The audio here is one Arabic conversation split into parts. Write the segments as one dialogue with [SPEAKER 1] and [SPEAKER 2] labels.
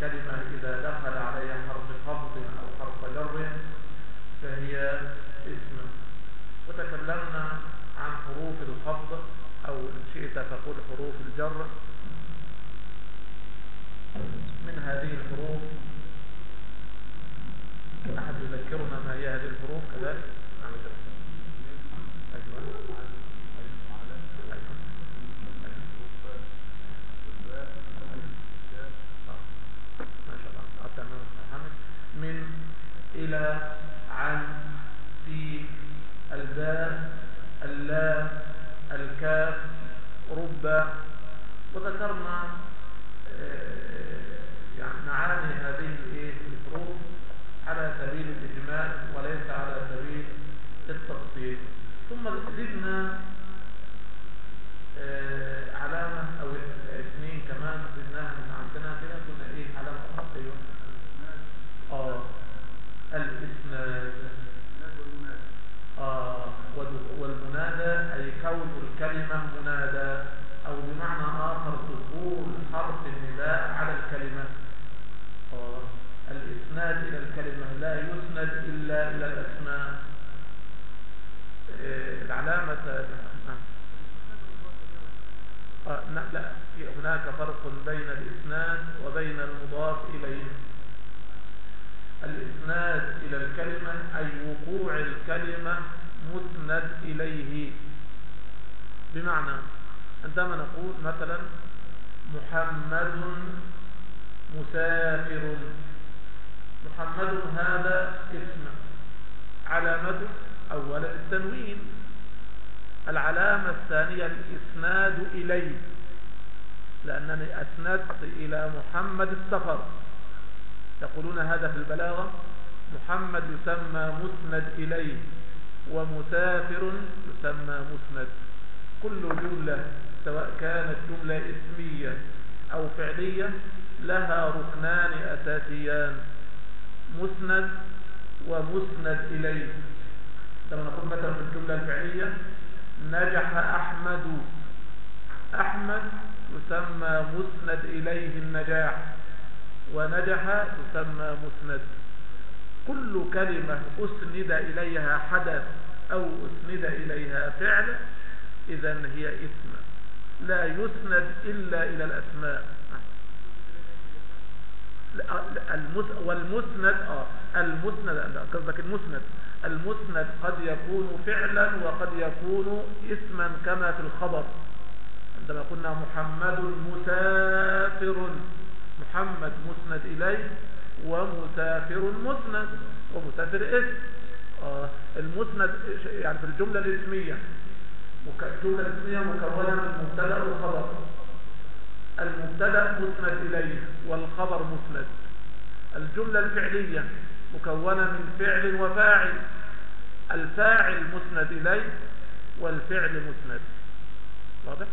[SPEAKER 1] كلمة إذا دخل عليها حرف خفض أو حرف جر فهي اسم وتكلمنا عن حروف الخفض أو إن شئت فقول حروف الجر من هذه الحروف أحد يذكرنا ما هي هذه الحروف كذلك نعم أيوة ما شاء الله أتى محمد من إلى عن في الباء اللام الكاف رب وذكرنا يعني معاني هذه الحروف على سبيل الإجمال وليس على سبيل التفصيل ثم زدنا علامة أو اثنين كمان زدناها من عندنا كده كنا إيه علامة أيوة آه الإسناد آه والمنادى أي كون الكلمة منادى أو بمعنى آخر دخول حرف النداء على الكلمة آه الإسناد إلى الكلمة لا يسند إلا إلى الأسماء آه العلامة آه لا هناك فرق بين الإسناد وبين المضاف إليه الإسناد إلى الكلمة أي وقوع الكلمة مسند إليه بمعنى عندما نقول مثلا محمد مسافر محمد هذا اسم علامته أولا التنوين. العلامة الثانية الإسناد إليه. لأنني أسندت إلى محمد السفر. يقولون هذا في البلاغة محمد يسمى مسند إليه ومسافر يسمى مسند. كل جملة سواء كانت جملة اسمية أو فعلية لها ركنان أساسيان مسند ومسند إليه. لما نقول مثلا في الجملة الفعلية؟ نجح أحمد. أحمد يسمى مسند إليه النجاح. ونجح يسمى مسند. كل كلمة أسند إليها حدث أو أسند إليها فعل إذا هي اسم. لا يسند إلا إلى الأسماء. والمسند آه المسند قصدك المسند. المسند قد يكون فعلا وقد يكون اسما كما في الخبر. عندما قلنا محمد مسافر محمد مسند إليه ومسافر مسند ومسافر اسم. آه المسند يعني في الجملة الاسمية الجملة الاسمية مكونة من مبتدأ وخبر. المبتدأ مسند إليه والخبر مسند. الجملة الفعلية مكونة من فعل وفاعل. الفاعل مسند إليه والفعل مسند. واضح؟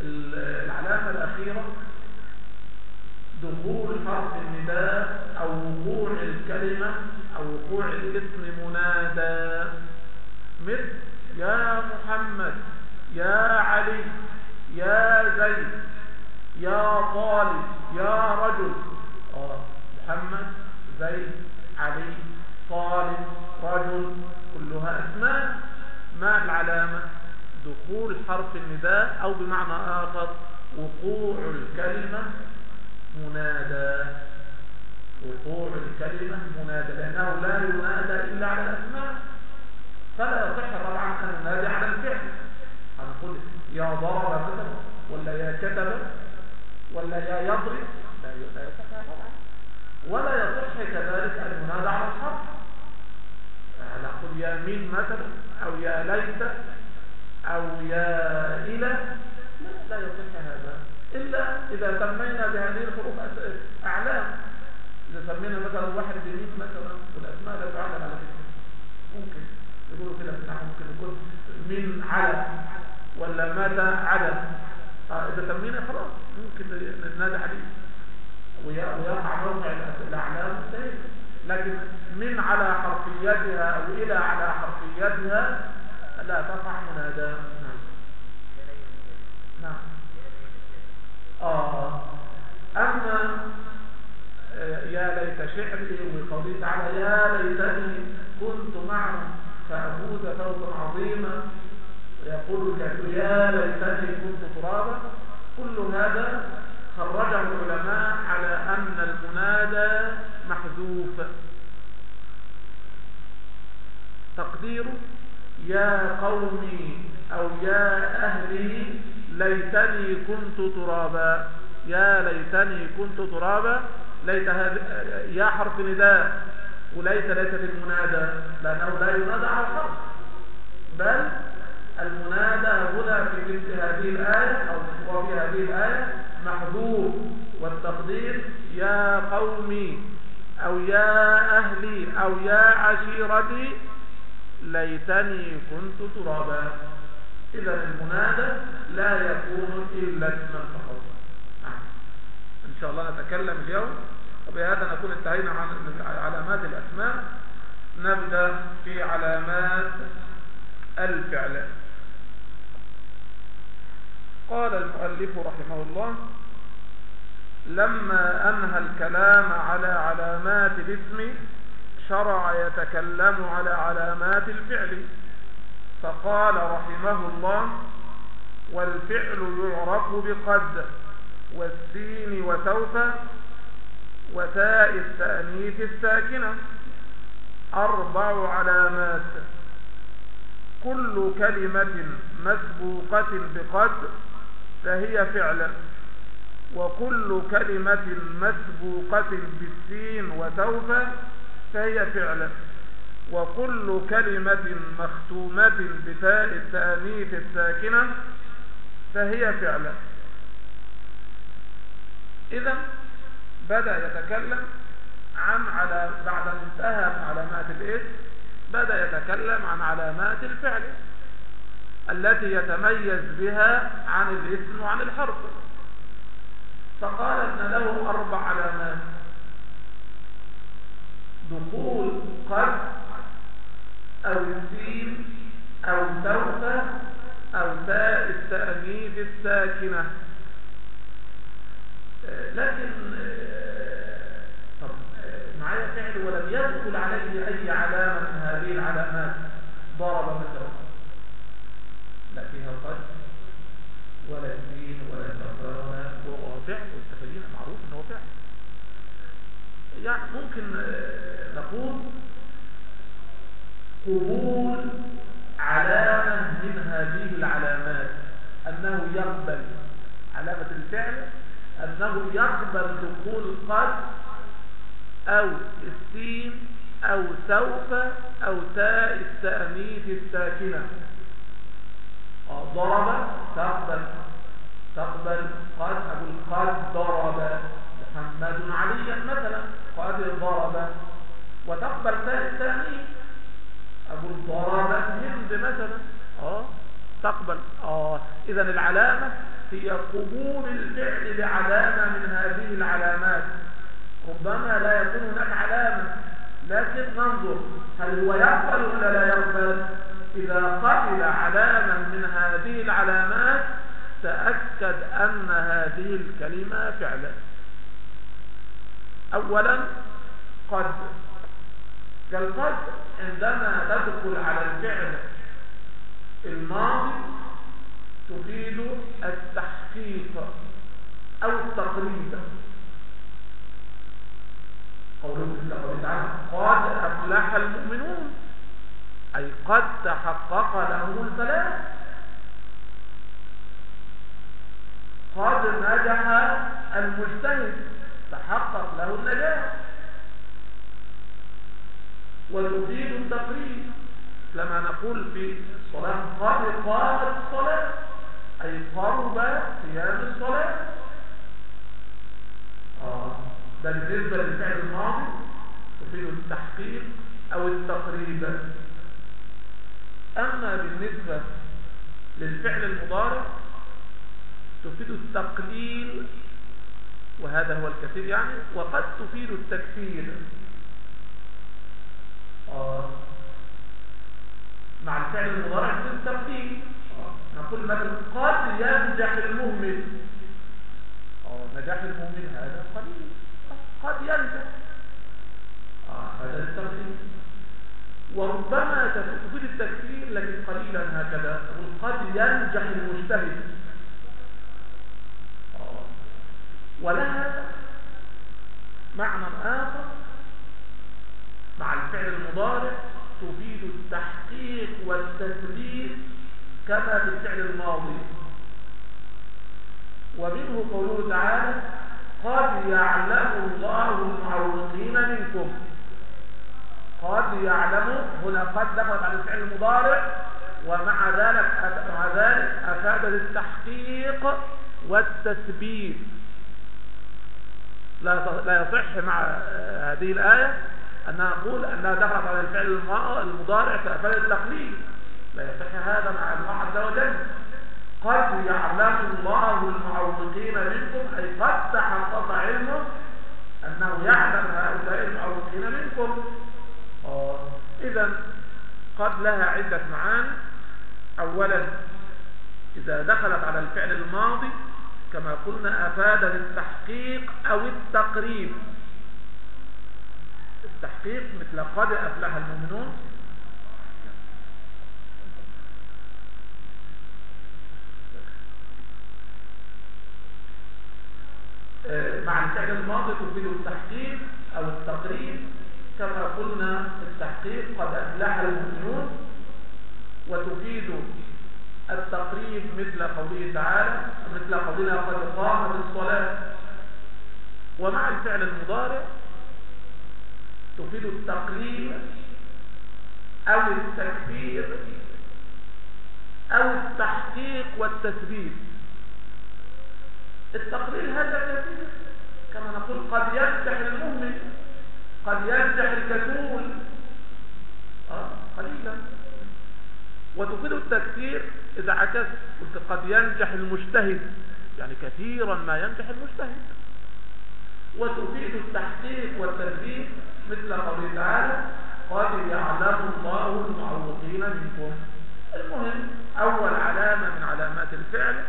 [SPEAKER 1] العلامة الأخيرة دخول حرف النداء أو وقوع الكلمة أو وقوع الاسم منادى مثل يا محمد يا علي يا زيد يا طالب يا رجل. آه محمد. زيد علي طالب رجل كلها أسماء ما العلامة؟ دخول حرف النداء أو بمعنى آخر وقوع الكلمة منادى. وقوع الكلمة منادى لأنه لا ينادى إلا على الأسماء. فلا يصح طبعا أن ننادي على الفعل. هنقول يا مثلا ولا يا كتب ولا يا يضرب. لا يصح. ولا يصح كذلك أن ينادى على الحرف نقول يا مين مثلا أو يا ليت أو يا إلى. لا, لا يصح هذا. إلا إذا سمينا بهذه الحروف أعلام. إذا سمينا مثلا واحد بميت مثلا والأسماء لا تعلم على فكرة. ممكن. يقولوا كده بتاع ممكن يكون من على ولا متى عدد آه إذا سمينا خلاص ممكن نتنادى عليه. ويقع موقع الأعلام سهل لكن من على حرفيتها أو إلى على حرفيتها لا تقع منادى نعم نعم آه أما يا ليت شعري وقوله تعالى يا ليتني كنت معهم فأفوز فوزا عظيما يقول يا ليتني كنت ترابا كل هذا خرجه العلماء على أن المنادى محذوف. تقديره يا قومي أو يا أهلي ليتني كنت ترابا. يا ليتني كنت ترابا. ليت هذا يا حرف نداء. وليت ليست المنادى لأنه لا ينادى على الحرف. بل المنادى هنا في مثل هذه الآية أو في هذه الآية محذوف والتقدير يا قومي أو يا أهلي أو يا عشيرتي ليتني كنت ترابا. إذا المنادى لا يكون إلا اسما فقط إن شاء الله نتكلم اليوم. وبهذا نكون انتهينا عن علامات الأسماء. نبدأ في علامات الفعل. قال المؤلف رحمه الله لما أنهى الكلام على علامات الاسم شرع يتكلم على علامات الفعل. فقال رحمه الله والفعل يعرف بقد والسين وسوف وتاء التأنيث الساكنة. أربع علامات. كل كلمة مسبوقة بقد فهي فعل وكل كلمة مسبوقة بالسين وسوف فهي فعل وكل كلمة مختومة بتاء التأنيث الساكنة فهي فعل إذا بدأ يتكلم عن على بعد أن انتهى من علامات الاسم بدأ يتكلم عن علامات الفعل. التي يتميز بها عن الاسم وعن الحرف. فقال إن له أربع علامات. دخول قد أو السين أو سوف أو تاء التأنيث الساكنة. لكن معايا فعل ولم يدخل عليه أي علامة من هذه العلامات. ضرب مثلا. فيها قد ولا سين ولا سفرانة هو فعل والتفاجين معروف ان هو فعل يعني ممكن نقول قبول علامة من هذه العلامات أنه يقبل. علامة الفعل أنه يقبل دخول قد أو السين أو سوف أو تاء التأنيث الساكنة. ضرب تقبل تقبل قد أقول قد ضرب محمد عليا مثلا قد ضرب. وتقبل ثاني أقول ضربت هند مثلا. آه تقبل. آه إذا العلامة هي قبول الفعل بعلامة من هذه العلامات. ربما لا يكون هناك علامة لكن ننظر هل هو يقبل ولا لا يقبل. إذا قبل علامة من هذه العلامات تأكد أن هذه الكلمة فعلا. أولا قد. كالقد عندما تدخل على الفعل الماضي تفيد التحقيق أو التقريب قوله تعالى قد أفلح المؤمنون. أي قد تحقق لهم الفلاح قد نجح المجتهد تحقق له النجاح. وتفيد التقريب لما نقول في الصلاة قد قامت الصلاة أي قرب قيام الصلاة. آه. ده بالنسبة للفعل الماضي تفيد التحقيق أو التقريب. أما بالنسبة للفعل المضارع تفيد التقليل وهذا هو الكثير يعني وقد تفيد التكثير آه. مع الفعل المضارع تفيد التقليل. نقول مثلا قد ينجح المهمل آه. نجاح المهمل هذا قليل قد ينجح آه. هذا التقليل وربما تفيد التكثير لكن قليلا هكذا. قد ينجح المجتهد. ولها معنى آخر مع الفعل المضارع تفيد التحقيق والتثبيت كما في الفعل الماضي. ومنه قوله تعالى قد يعلم الله المعوقين منكم قد يعلم هنا قد دخلت على الفعل المضارع ومع ذلك مع ذلك أفادت التحقيق والتثبيت. لا لا يصح مع هذه الآية أن نقول أنها دخلت على الفعل المضارع كأفعال التقليد. لا يصح هذا مع الله عز وجل. قد يعلم الله المعوقين منكم أي قد تحقق علمه أنه يعلم هؤلاء المعوقين منكم. إذا قد لها عدة معاني أولا إذا دخلت على الفعل الماضي كما قلنا أفاد للتحقيق أو التقريب. التحقيق مثل قد أفلح المؤمنون. مع الفعل الماضي تفيد التحقيق أو التقريب. كما قلنا التحقيق قد أفلح المؤمنون وتفيد التقريب مثل قوله تعالى مثل قولنا قد قامت الصلاة ومع الفعل المضارع تفيد التقليل أو التكبير أو التحقيق والتثبيت. التقليل هذا كثير كما نقول قد ينجح المؤمن قد ينجح الكسول آه قليلا. وتفيد التكثير إذا عكست قلت قد ينجح المجتهد. يعني كثيرا ما ينجح المجتهد. وتفيد التحقيق والتدريب مثل قوله تعالى قد يعلم الله المعوقين منكم. المهم أول علامة من علامات الفعل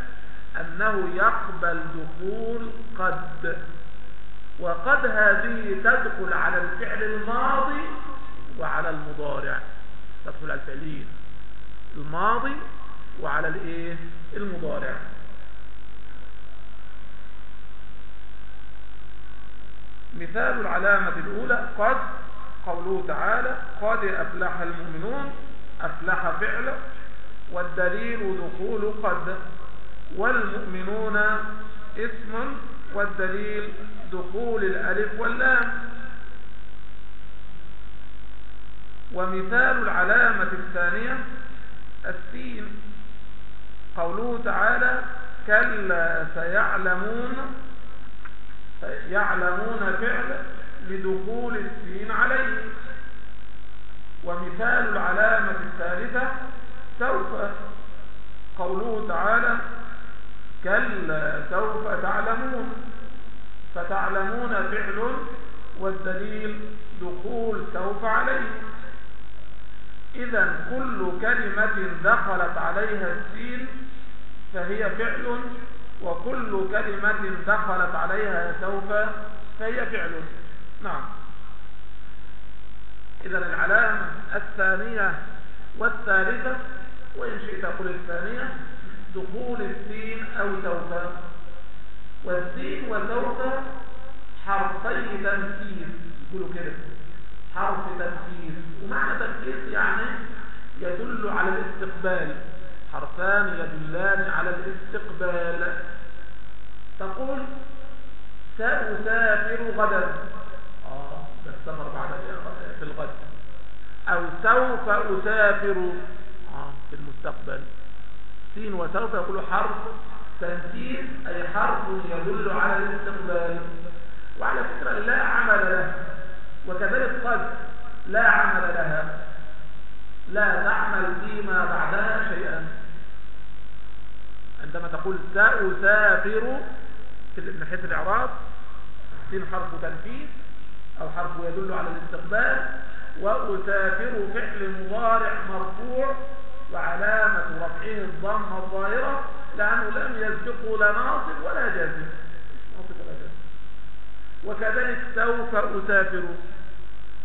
[SPEAKER 1] أنه يقبل دخول قد. وقد هذه تدخل على الفعل الماضي وعلى المضارع. تدخل على الفعلين الماضي وعلى الإيه؟ المضارع. مثال العلامة الأولى قد قوله تعالى قد أفلح المؤمنون أفلح فعل والدليل دخول قد والمؤمنون اسم والدليل دخول الألف واللام. ومثال العلامة الثانية السين. قوله تعالى كلا سيعلمون يعلمون فعل لدخول السين عليه. ومثال العلامة الثالثة سوف. قوله تعالى كلا سوف تعلمون. فتعلمون فعل والدليل دخول سوف عليه. إذا كل كلمة دخلت عليها السين فهي فعل وكل كلمة دخلت عليها سوف فهي فعل. نعم. إذا العلامة الثانية والثالثة وإن شئت قل الثانية. دخول السين أو سوف. والسين وسوف حرفي تنفيذ. يقولوا كده. حرف تنفيذ. ومعنى تنفيذ يعني يدل على الاستقبال. حرفان يدلان على الاستقبال. تقول سأسافر غدا. آه بعد في الغد. أو سوف أسافر. آه في المستقبل. سين وسوف يقول حرف تنفيذ أي حرف يدل على الاستقبال. وعلى فكرة لا عمل له. وكذلك قد لا عمل لها. لا تعمل فيما بعدها شيئا. عندما تقول سأسافر من حيث الإعراب سين حرف تنفيذ أو حرف يدل على الاستقبال؟ وأسافر فعل مضارع مرفوع وعلامة رفعه الضمة الظاهرة لأنه لم يسبقه لا ناصب ولا جازم. ناصب ولا جازم. وكذلك سوف أسافر.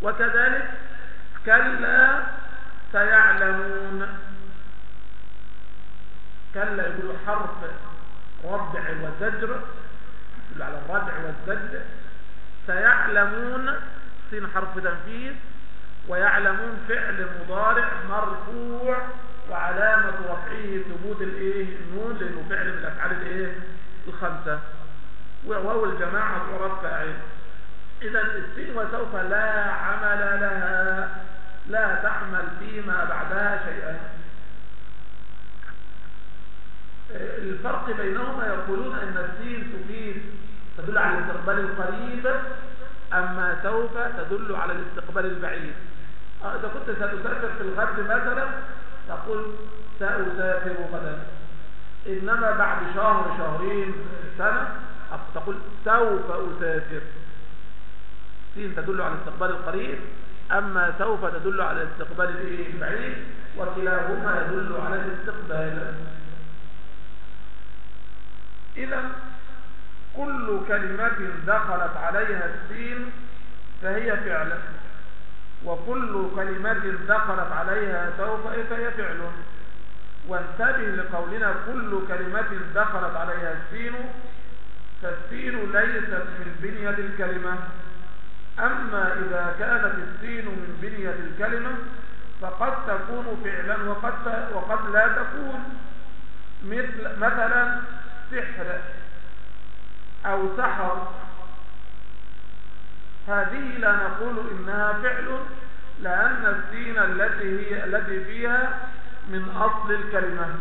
[SPEAKER 1] وكذلك كلا سيعلمون. كلا يقول حرف ردع وزجر يقول على الردع والزجر. سيعلمون سين حرف تنفيذ ويعلمون فعل مضارع مرفوع. وعلامة رفعه ثبوت الإيه؟ النون لأنه فعل من الأفعال الإيه؟ الخمسة. وهو الجماعة تعرف فاعل إذا السين وسوف لا عمل لها لا تعمل فيما بعدها شيئا. الفرق بينهما يقولون أن السين تفيد تدل على الاستقبال القريب أما سوف تدل على الاستقبال البعيد. إذا كنت ستسافر في الغد مثلا تقول سأسافر غدا. إنما بعد شهر شهرين سنة تقول سوف أسافر. سين تدل على الاستقبال القريب أما سوف تدل على الاستقبال البعيد وكلاهما يدل على الاستقبال. إذا كل كلمة دخلت عليها السين فهي فعل وكل كلمة دخلت عليها سوف فهي فعل. وانتبه لقولنا كل كلمة دخلت عليها السين. فالسين ليست من بنية الكلمة. أما إذا كانت السين من بنية الكلمة فقد تكون فعلا وقد, وقد لا تكون. مثل مثلا سحر أو سحر. هذه لا نقول إنها فعل لأن السين التي هي التي فيها من أصل الكلمة.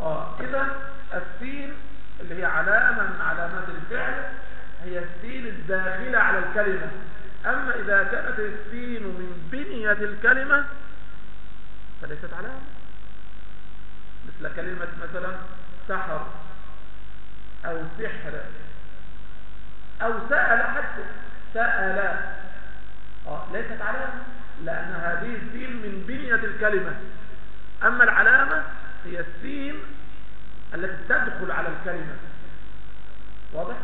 [SPEAKER 1] آه إذا السين اللي هي علامة من علامات الفعل هي السين الداخلة على الكلمة. أما إذا كانت السين من بنية الكلمة فليست علامة. مثل كلمة مثلا سحر. أو سحر أو سأل حتى سأل. آه ليست علامة لأن هذه السين من بنية الكلمة. أما العلامة هي السين التي تدخل على الكلمة. واضح؟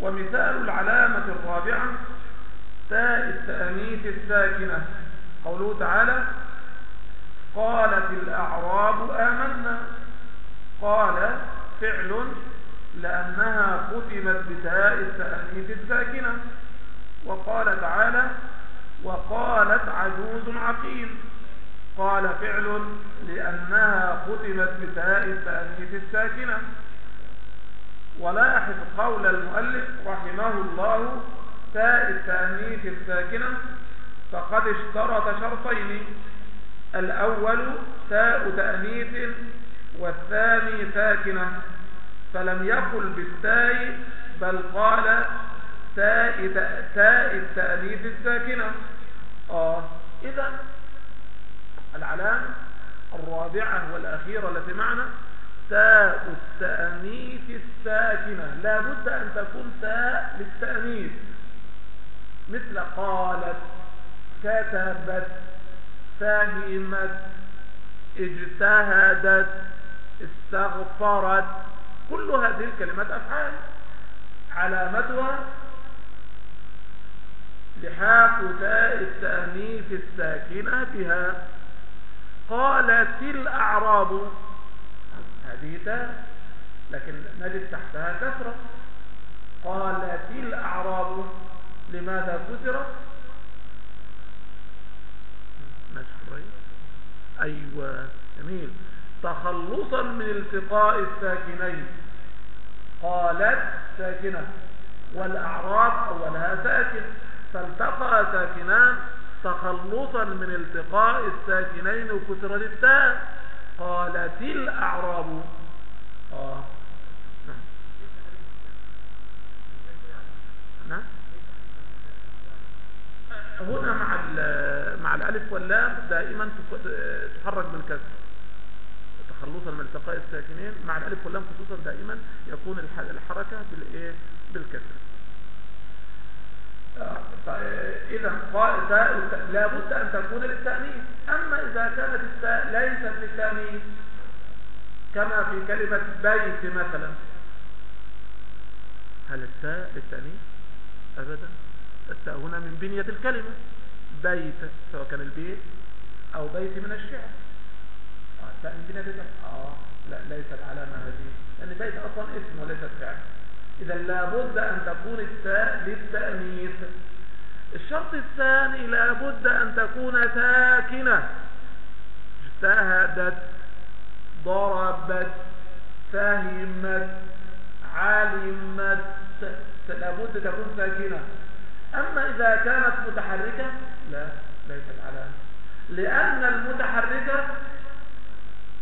[SPEAKER 1] ومثال العلامة الرابعة تاء التأنيث الساكنة. قوله تعالى قالت الأعراب آمنا. قال فعل لأنها ختمت بتاء التأنيث الساكنة. وقال تعالى وقالت عجوز عقيم قال فعل لأنها ختمت بتاء التأنيث الساكنة. ولاحظ قول المؤلف رحمه الله تاء التأنيث الساكنة فقد اشترط شرطين. الأول تاء تأنيث والثاني ساكنة فلم يقل بالتاء بل قال تاء تاء التأنيث الساكنة. آه إذا العلامة الرابعة والأخيرة التي معنا تاء التأنيث الساكنة. لا بد أن تكون تاء للتأنيث. مثل قالت كتبت فهمت اجتهدت استغفرت. كل هذه الكلمات أفعال. علامتها لحاق تاء التأنيث الساكنة بها قالت الأعراب هذه تاء لكن نجد تحتها كسرة قالت الأعراب لماذا كسرت أيوة جميل. تخلصا من التقاء الساكنين. قالت ساكنة. والأعراب أولها ساكن. فالتقى ساكنان. تخلصا من التقاء الساكنين وكسرة التاء. قالت الأعراب. آه. نعم. هنا مع مع الألف واللام دائما تحرك بالكسر تخلصا من التقاء الساكنين مع الألف واللام خصوصا دائما يكون الحركة بالإيه؟ بالكسر. إذا تاء لابد أن تكون للتأنيث. أما إذا كانت التاء ليست للتأنيث كما في كلمة بيت مثلا. هل التاء للتأنيث؟ أبدا. التاء هنا من بنية الكلمة. بيت سواء كان البيت أو بيت من الشعر. آه التاء من بنية الكلمة. آه لا ليست علامة هذه. لأن بيت أصلا اسم وليست فعل. إذا لابد أن تكون التاء للتأنيث. الشرط الثاني لابد أن تكون ساكنة. اجتهدت ضربت فهمت علمت. لابد تكون ساكنة. أما إذا كانت متحركة لا ليست علامة لأن المتحركة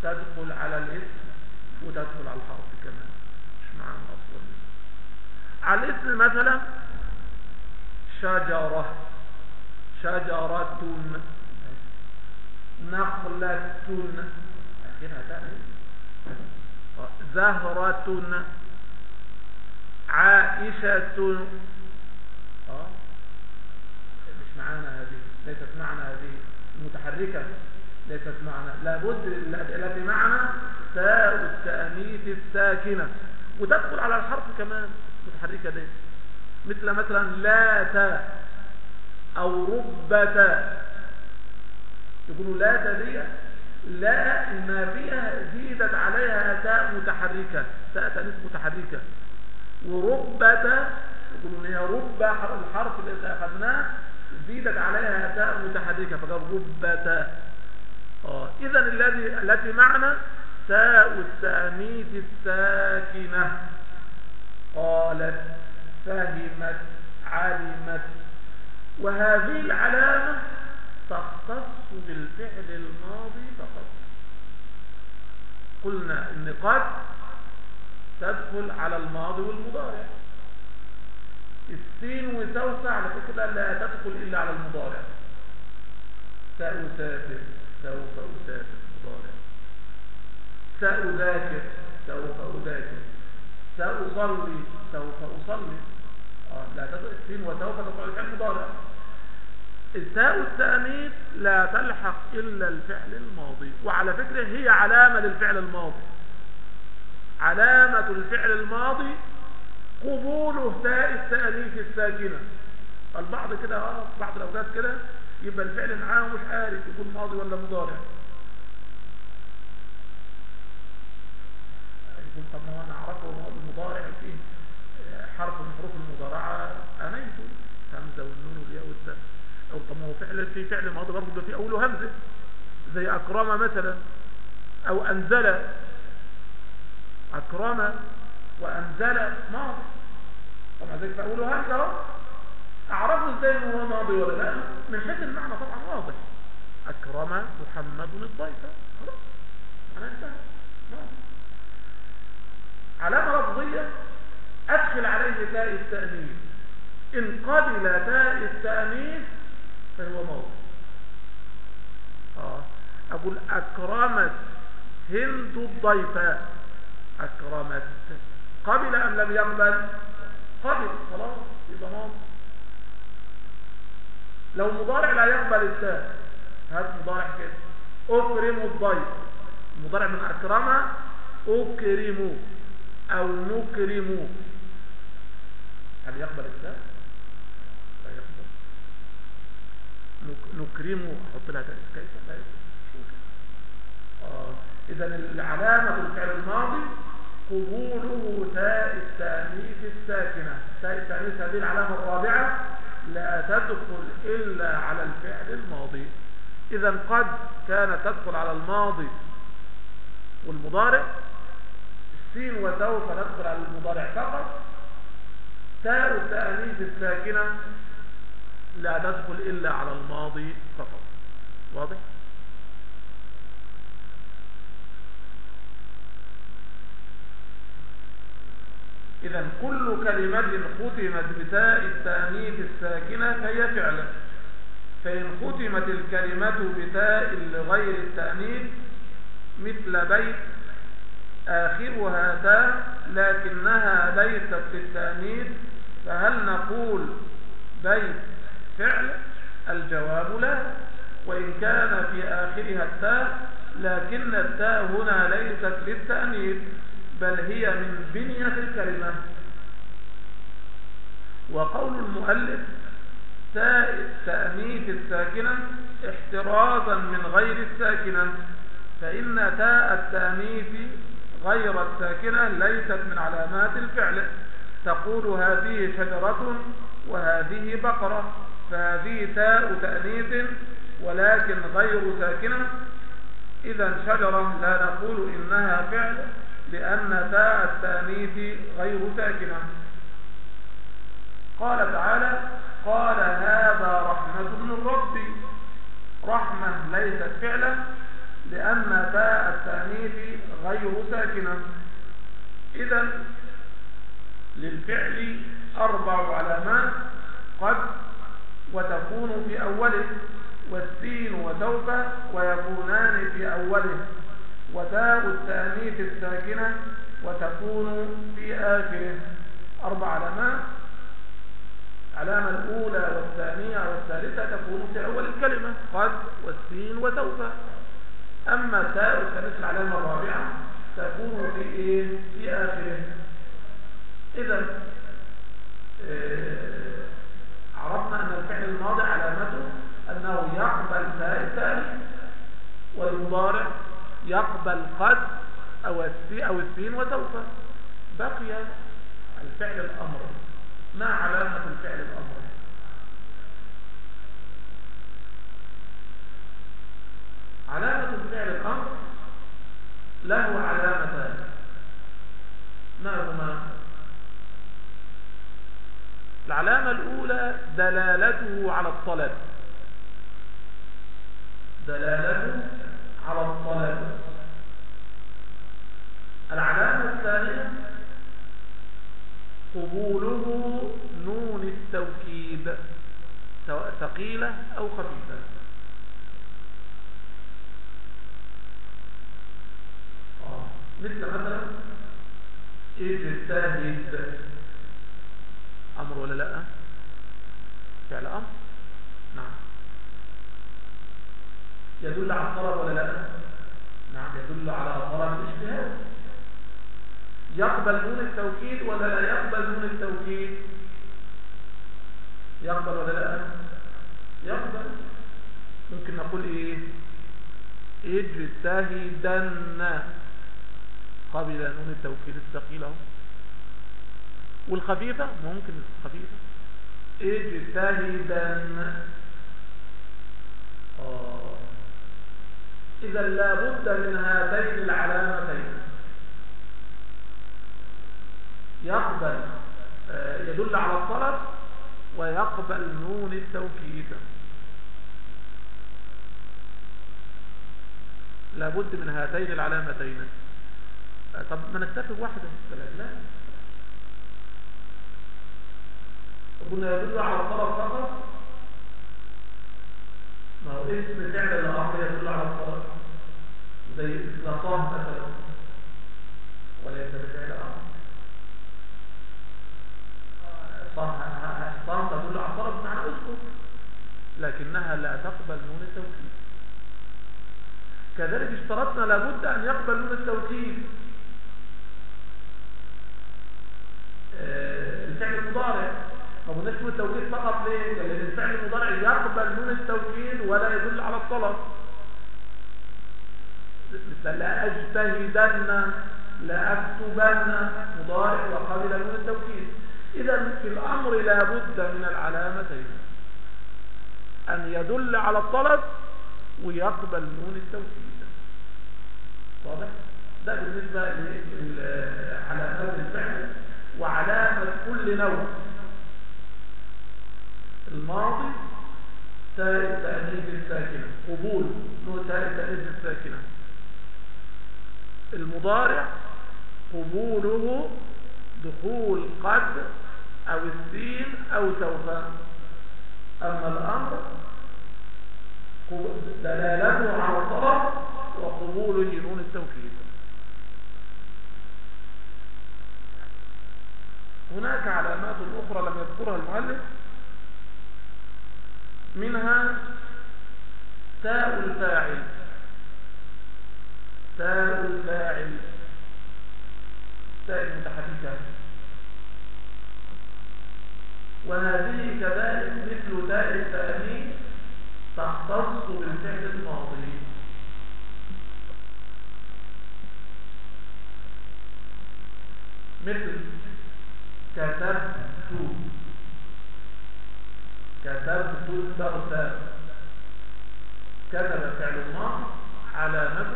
[SPEAKER 1] تدخل على الاسم وتدخل على الحرف كمان. مش معانا أصلا. على الاسم مثلا شجرة. شجرة. نخلة. أخيرها تأني. زهرة. عائشة. معانا هذه ليست معنا هذه متحركة ليست معنا. لابد التي معنا تاء التأنيث الساكنة. وتدخل على الحرف كمان متحركة دي. مثل مثلا لا تاء أو ربة يقولوا لا دي لا ما فيها زيدت عليها تاء متحركة. تاء تأنيث متحركة. وربة يقولون هي رب الحرف اللي أخذناه زيدت عليها تاء متحركة فقال ربة آه. إذا الذي التي معنا تاء التأنيث الساكنة. قالت فهمت علمت. وهذه العلامة تختص بالفعل الماضي فقط. قلنا ان قد تدخل على الماضي والمضارع. السين وسوف على فكرة لا تدخل إلا على المضارع. سأسافر سوف أسافر مضارع سأذاكر سوف أذاكر. سأصلي سوف أصلي. آه لا تدخل السين وسوف تدخل الفعل المضارع. التاء التأنيث لا تلحق إلا الفعل الماضي. وعلى فكرة هي علامة للفعل الماضي. علامة الفعل الماضي قبوله تاء التأنيث الساكنة. البعض كده آه بعض الأوقات كده يبقى الفعل معاه مش عارف يكون ماضي ولا مضارع. يقول طب ما أنا اعرفه ماضي مضارع فيه حرف من حروف المضارعة. أنيته همزة والنون والياء والتاء. أو طب ما هو فعل في فعل ماضي برضه بيبقى فيه أوله همزة. زي أكرم مثلا أو أنزل. أكرم وأنزل ماضي. طبعا ذلك فأقوله همزة أهو. اعرفه إزاي إن هو ماضي ولا لأ؟ من حيث المعنى طبعا واضح. أكرم محمد الضيف. خلاص. أنا انتهى. علامة لفظية. أدخل عليه تاء التأنيث. إن قبل تاء التأنيث فهو ماضي. آه. أقول أكرمت هند الضيف. أكرمت. قبل أم لم يقبل؟ قبل. خلاص يبقى ماضي لو مضارع لا يقبل التاء هات مضارع كده. اكرم الضيف. مضارع من اكرم اكرم أو نكرم هل يقبل التاء لا يقبل. نك- نكرم أحط لها تاء كيف؟ لا يقبل؟ آه. اذا العلامة الفعل الماضي قبوله تاء التأنيث الساكنة. تاء التأنيث هذه العلامة الرابعة لا تدخل إلا على الفعل الماضي. اذا قد كانت تدخل على الماضي والمضارع. السين وسوف ندخل على المضارع فقط. تاء التأنيث الساكنة لا تدخل إلا على الماضي فقط. واضح؟ إذا كل كلمة ختمت بتاء التأنيث الساكنة فهي فعلا. فإن ختمت الكلمة بتاء لغير التأنيث مثل بيت آخرها تاء لكنها ليست في التأنيث فهل نقول بيت فعل؟ الجواب لا. وإن كان في آخرها التاء لكن التاء هنا ليست للتأنيث. بل هي من بنية الكلمة. وقول المؤلف تاء التأنيث الساكنة احترازا من غير الساكنة فإن تاء التأنيث غير الساكنة ليست من علامات الفعل. تقول هذه شجرة وهذه بقرة فهذه تاء تأنيث ولكن غير ساكنة. إذا شجرة لا نقول إنها فعل. لأن تاء التأنيث غير ساكنة. قال تعالى قال هذا رحمة من ربي. رحمة ليست فعلا لأن تاء التأنيث غير ساكنة. إذا للفعل أربع علامات قد وتكون في أوله والسين وسوف ويكونان في أوله. وتاء التأنيث الساكنة وتكون في آخره أربع علامات. العلامة الأولى والثانية والثالثة تكون في أول الكلمة قد والسين وسوف أما تاء التأنيث العلامة الرابعة تكون في إيه؟ في آخره إذا آه، عرفنا أن الفعل الماضي علامته أنه يقبل تاء التأنيث والمضارع يقبل قد أو السين أو السين وسوف بقي الفعل الأمر. ما علامة الفعل الأمر؟ علامة الفعل الأمر له علامتان لكنها لا تقبل نون التوكيد. كذلك اشترطنا لابد أن يقبل نون التوكيد. آه، الفعل المضارع. ما قلناش التوكيد فقط ليه؟ لأن الفعل المضارع يقبل نون التوكيد ولا يدل على الطلب. مثل لأجتهدن لأكتبن مضارع وقابل نون التوكيد. إذا في الأمر لا بد من العلامتين. أن يدل على الطلب ويقبل نون التوكيد واضح؟ ده بالنسبة لعلامات الفعل وعلامة كل نوع الماضي تاء التأنيث الساكنة. قبول نوع تاء التأنيث الساكنة. المضارع قبوله دخول قد أو السين أو سوف. أما الأمر دلالته على الطرف وقبوله نون التوكيد. هناك علامات أخرى لم يذكرها المؤلف منها تاء الفاعل. تاء الفاعل. تاء المتحركة وهذه كذلك مثل تاء التأنيث تختص بالفعل الماضي. مثل كتبت. كتبت الدرس كتب فعل الماضي علامة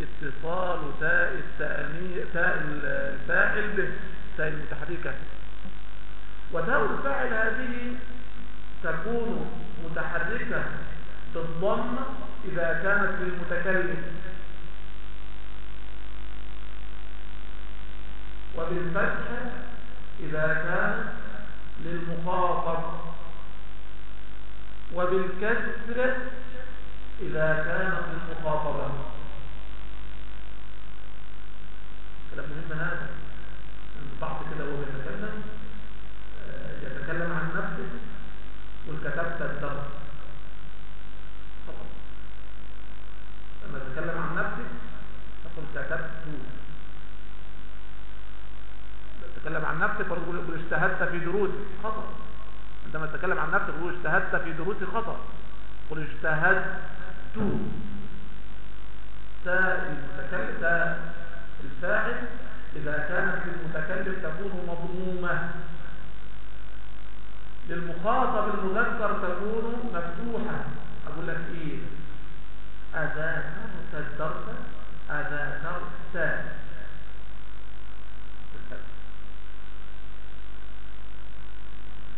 [SPEAKER 1] اتصال تاء التأنيث تاء الفاعل به تاء المتحركة. وتاء الفاعل هذه تكون متحركة بالضم إذا كانت للمتكلم وبالفتح إذا كانت للمخاطب. وبالكسر إذا كانت للمخاطبة كلام مهم هذا. البعض كده وهو يتكلم آه، يتكلم عن نفسه والكتبت الدرس لما تتكلم عن نفسك تقول كتبت تتكلم عن نفسك برضه تقول اجتهدت في دروسي. خطأ. عندما تتكلم عن نفسك تقول اجتهدت في دروسي خطأ. قل اجتهدت. تاء المتكلم تاء الفاعل إذا كانت للمتكلم تكون مضمومة. للمخاطب المذكر تكون مفتوحة. أقول لك إيه؟ أذاكرت الدرس أذاكرت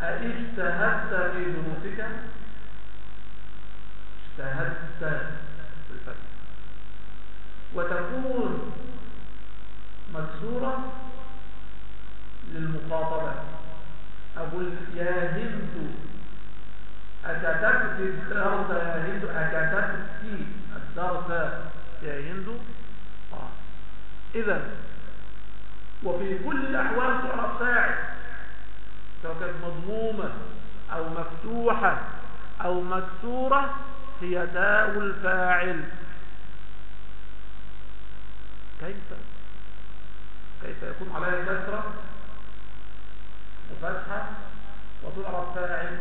[SPEAKER 1] أجتهدت في دروسك اجتهدت بالفتح. وتكون مكسورة للمخاطبة. أقول يا هند أكتبت الدرس يا هند أكتبت الدرس يا هند. إذا وفي كل الأحوال تعرف ساعد. سواء كانت مضمومة أو مفتوحة أو مكسورة هي تاء الفاعل. كيف؟ كيف يكون عليها كسرة وفتحة وتعرف فاعل؟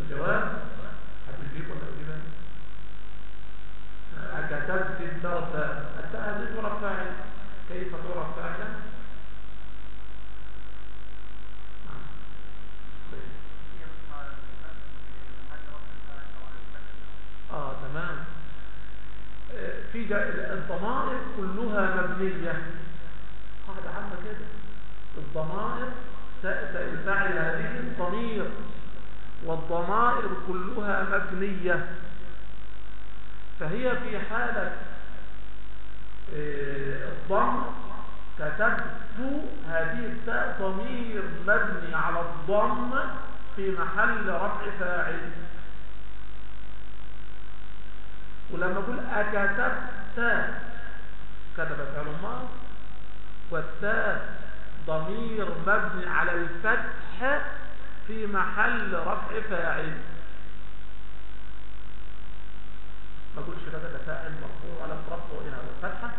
[SPEAKER 1] الجواب هتجيب ولا أجيبها كتبت الدرس التاء تعرف فاعل. كيف تعرف فاعلا آه تمام في الضمائر كلها مبنية قاعدة عامة كده الضمائر تاء الفاعل هذه الضمير والضمائر كلها مبنية فهي في حالة آه، الضم كتبت هذه التاء ضمير مبني على الضم في محل رفع فاعل. ولما أقول أكتبت كتب فعل ماض والتاء ضمير مبني على الفتح في محل رفع فاعل. ما اقولش كده فاعل مرفوع على رفعه إلى الفتحه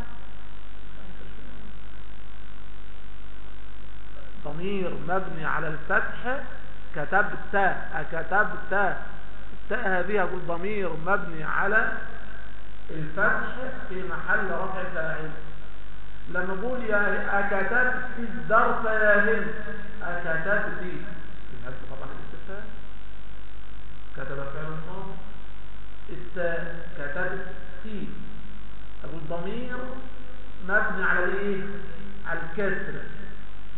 [SPEAKER 1] ضمير مبني على الفتح كتبت كتبت التاء هذه أقول ضمير مبني على الفتح في محل رفع فاعل لما نقول يا أكتبت الدرس يا هند أكتبت. هل طبعا الاستفهام؟ كتب فعل الماضي التاء كتبت. أقول ضمير مبني على إيه؟ على الكسر.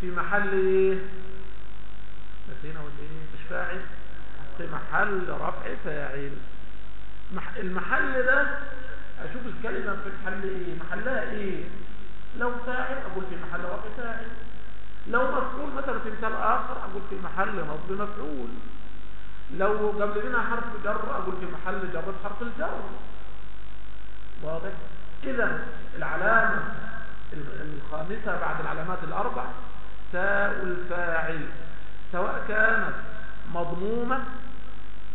[SPEAKER 1] في محل إيه؟ نسينا ولا إيه مش فاعل. في محل رفع فاعل. المحل ده أشوف الكلمة في محل إيه؟ محلها إيه؟ لو فاعل أقول في محل رفع فاعل. لو مفعول مثلا في مثال آخر أقول في محل نصب مفعول. لو قبل منها حرف جر أقول في محل جر حرف الجر. واضح؟ اذا العلامة الخامسة بعد العلامات الأربع تاء الفاعل. سواء كانت مضمومة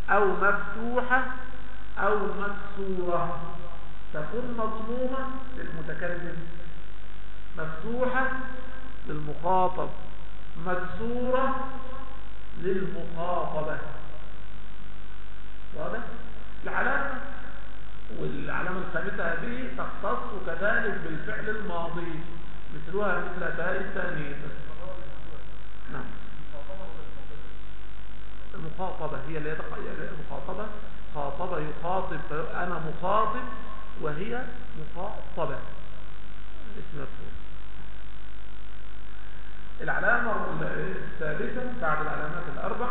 [SPEAKER 1] أو مفتوحة أو مكسورة. تكون مضمومة للمتكلم مفتوحة للمخاطب مكسورة للمخاطبة. واضح؟ العلامة والعلامة الخامسة هذه تختص كذلك بالفعل الماضي مثلها مثل تاء التانيث نعم. المخاطبة هي اللي المخاطبة خاطبة يخاطب أنا مخاطب وهي مخاطبة. اسم مفهوم. العلامة الثالثة بعد العلامات الأربع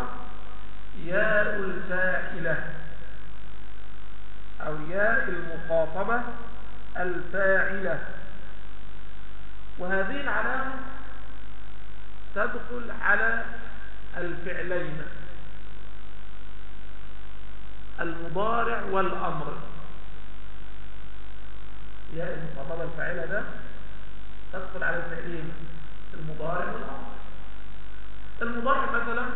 [SPEAKER 1] ياء الفاعلة أو ياء المخاطبة الفاعلة. وهذه العلامة تدخل على الفعلين. المضارع والأمر. يا المخاطبة الفاعلة ده تدخل على الفعلين المضارع والأمر. المضارع مثلا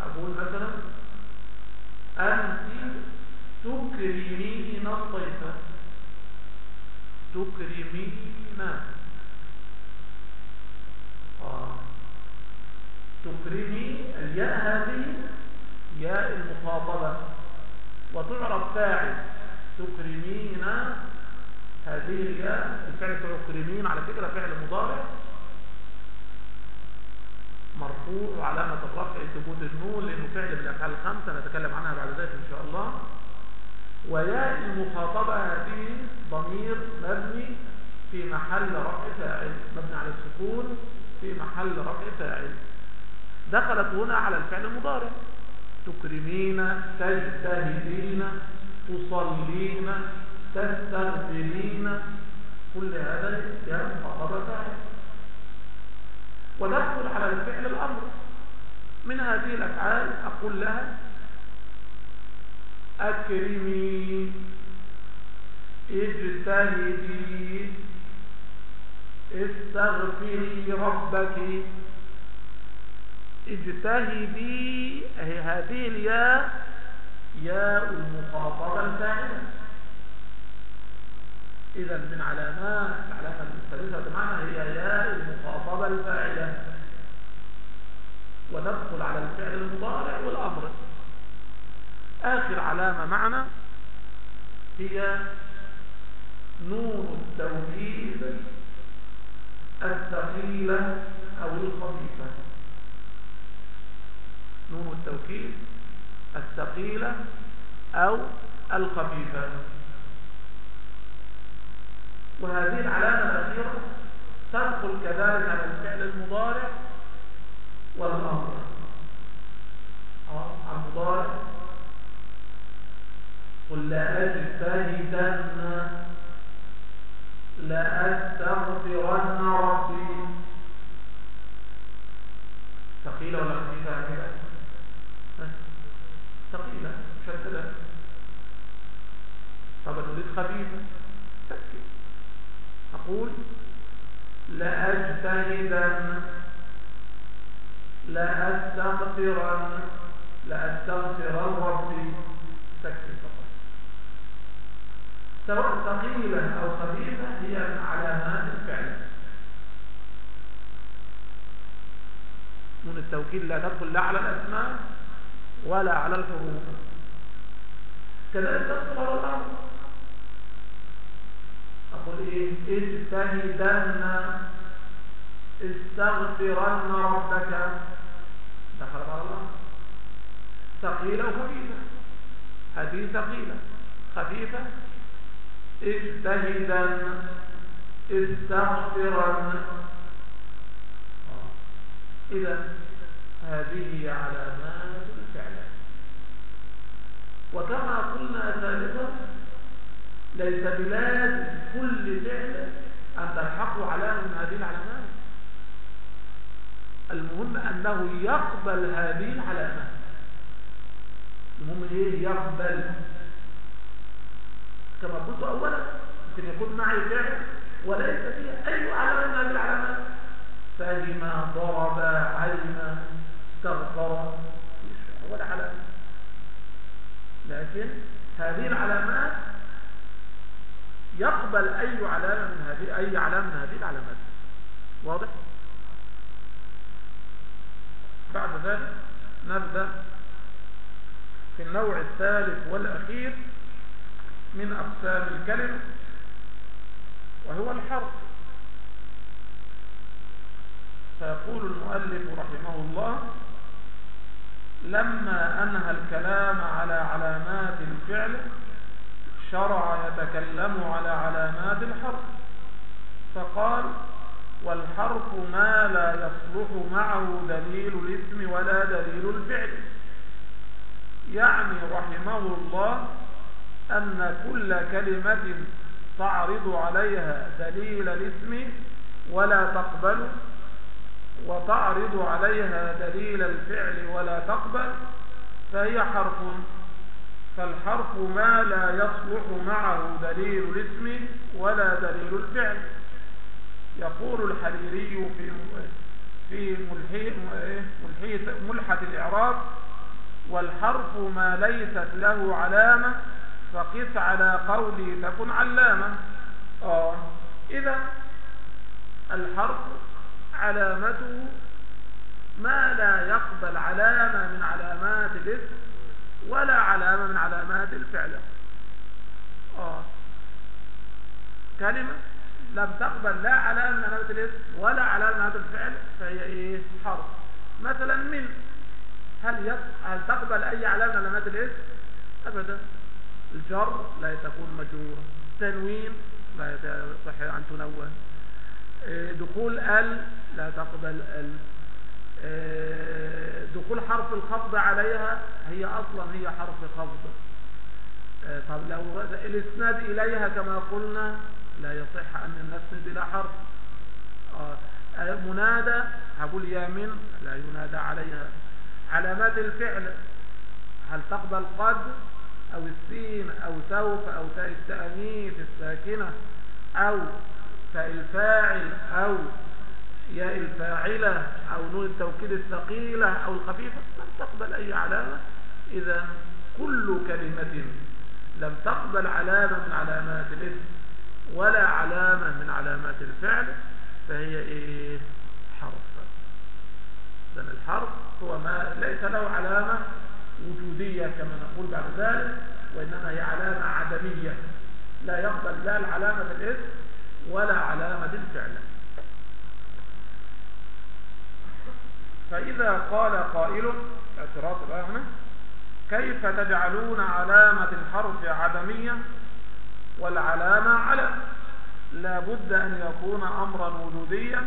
[SPEAKER 1] أقول مثلا أنت تكرمين الضيف تكرمين آه. تكرمي الياء هذه ياء المخاطبة. وتعرف فاعل تكرمين هذه الياء. الفعل تكرمين على فكرة فعل مضارع. مرفوع وعلامة الرفع ثبوت النون لأنه فعل من الأفعال الخمسة نتكلم عنها بعد ذلك إن شاء الله. وياء المخاطبة هذه ضمير مبني في محل رفع فاعل مبني على السكون في محل رفع فاعل. دخلت هنا على الفعل المضارع. تكرمين تجتهدين تصلين تستغفرين كل هذا مخاطبة فاعل. وندخل على الفعل الأمر. من هذه الأفعال أقول لها أكرمي اجتهدي استغفري ربك. اجتهدي هذه الياء ياء المخاطبة الفاعلة. إذا من علامات العلامة الثالثة بمعنى هي ياء المخاطبة الفاعلة. وندخل على الفعل المضارع والأمر. آخر علامة معنا هي نون التوكيد الثقيلة أو الخفيفة. نون التوكيد الثقيلة أو الخفيفة. وهذه العلامة الأخيرة تدخل كذلك على الفعل المضارع والأمر آه، المضارع. قل لأجتهدن لأستغفرن ربي. ثقيلة ولا خفيفة؟ كده ثقيلة مشددة طب تريد خفيفة تسكت أقول لأجتهدن لأستغفرن لأستغفرن ربي. تكفي فقط. سواء ثقيلة أو خفيفة هي من علامات الفعل. نون التوكيد لا تدخل لا على الأسماء. ولا على الحروف كذلك تدخل على الأمر أقول إيه؟ اجتهدن استغفرن ربك. دخل على الله. ثقيلة وخفيفة. هذه ثقيلة. خفيفة. اجتهدا استغفرا إذا هذه علامات وكما قلنا ثالثا ليس بلازم كل فعل أن تلحقه علامة من هذه العلامات. المهم أنه يقبل هذه العلامات. المهم إيه؟ يقبل. كما قلت اولا ممكن يكون معي فعل وليس فيه أي علامة من هذه العلامات. فهم ضرب علم استغفر ولا علامة. لكن هذه العلامات يقبل أي علامة من هذه أي علامة من هذه العلامات. واضح؟ بعد ذلك نبدأ في النوع الثالث والأخير من أقسام الكلمة وهو الحرف. فيقول المؤلف رحمه الله لما أنهى الكلام على علامات الفعل شرع يتكلم على علامات الحرف. فقال والحرف ما لا يصلح معه دليل الاسم ولا دليل الفعل. يعني رحمه الله أن كل كلمة تعرض عليها دليل الاسم ولا تقبل وتعرض عليها دليل الفعل ولا تقبل فهي حرف. فالحرف ما لا يصلح معه دليل الاسم ولا دليل الفعل. يقول الحريري في في ملحة الإعراب والحرف ما ليست له علامة فقس على قولي تكن علامة. آه إذا الحرف علامته ما لا يقبل علامة من علامات الاسم ولا علامة من علامات الفعل. آه. كلمة لم تقبل لا علامة من علامات الاسم ولا علامة من علامات الفعل فهي إيه؟ حرف. مثلا من هل يق... هل تقبل أي علامة من علامات الاسم؟ أبدا. الجر لا تكون مجرورة تنوين لا يصح أن تنون دخول ال لا تقبل ال. إيه، دخول حرف الخفض عليها هي أصلا هي حرف خفض. إيه، طب لو الإسناد إليها كما قلنا لا يصح أن نسند إلى حرف. آه، منادى هقول يا من لا ينادى عليها. علامات الفعل هل تقبل قد أو السين أو سوف أو تاء التأنيث الساكنة أو الفاعل أو ياء الفاعلة أو نون التوكيد الثقيلة أو الخفيفة لم تقبل أي علامة. إذا كل كلمة لم تقبل علامة من علامات الاسم ولا علامة من علامات الفعل فهي إيه؟ حرف. لأن الحرف هو ما ليس له علامة وجودية كما نقول بعد ذلك وإنما هي علامة عدمية. لا يقبل لا العلامة الاسم ولا علامة الفعل. فإذا قال قائل اعتراض بقى هنا كيف تجعلون علامة الحرف عدمية والعلامة علم لابد أن يكون أمرا وجوديا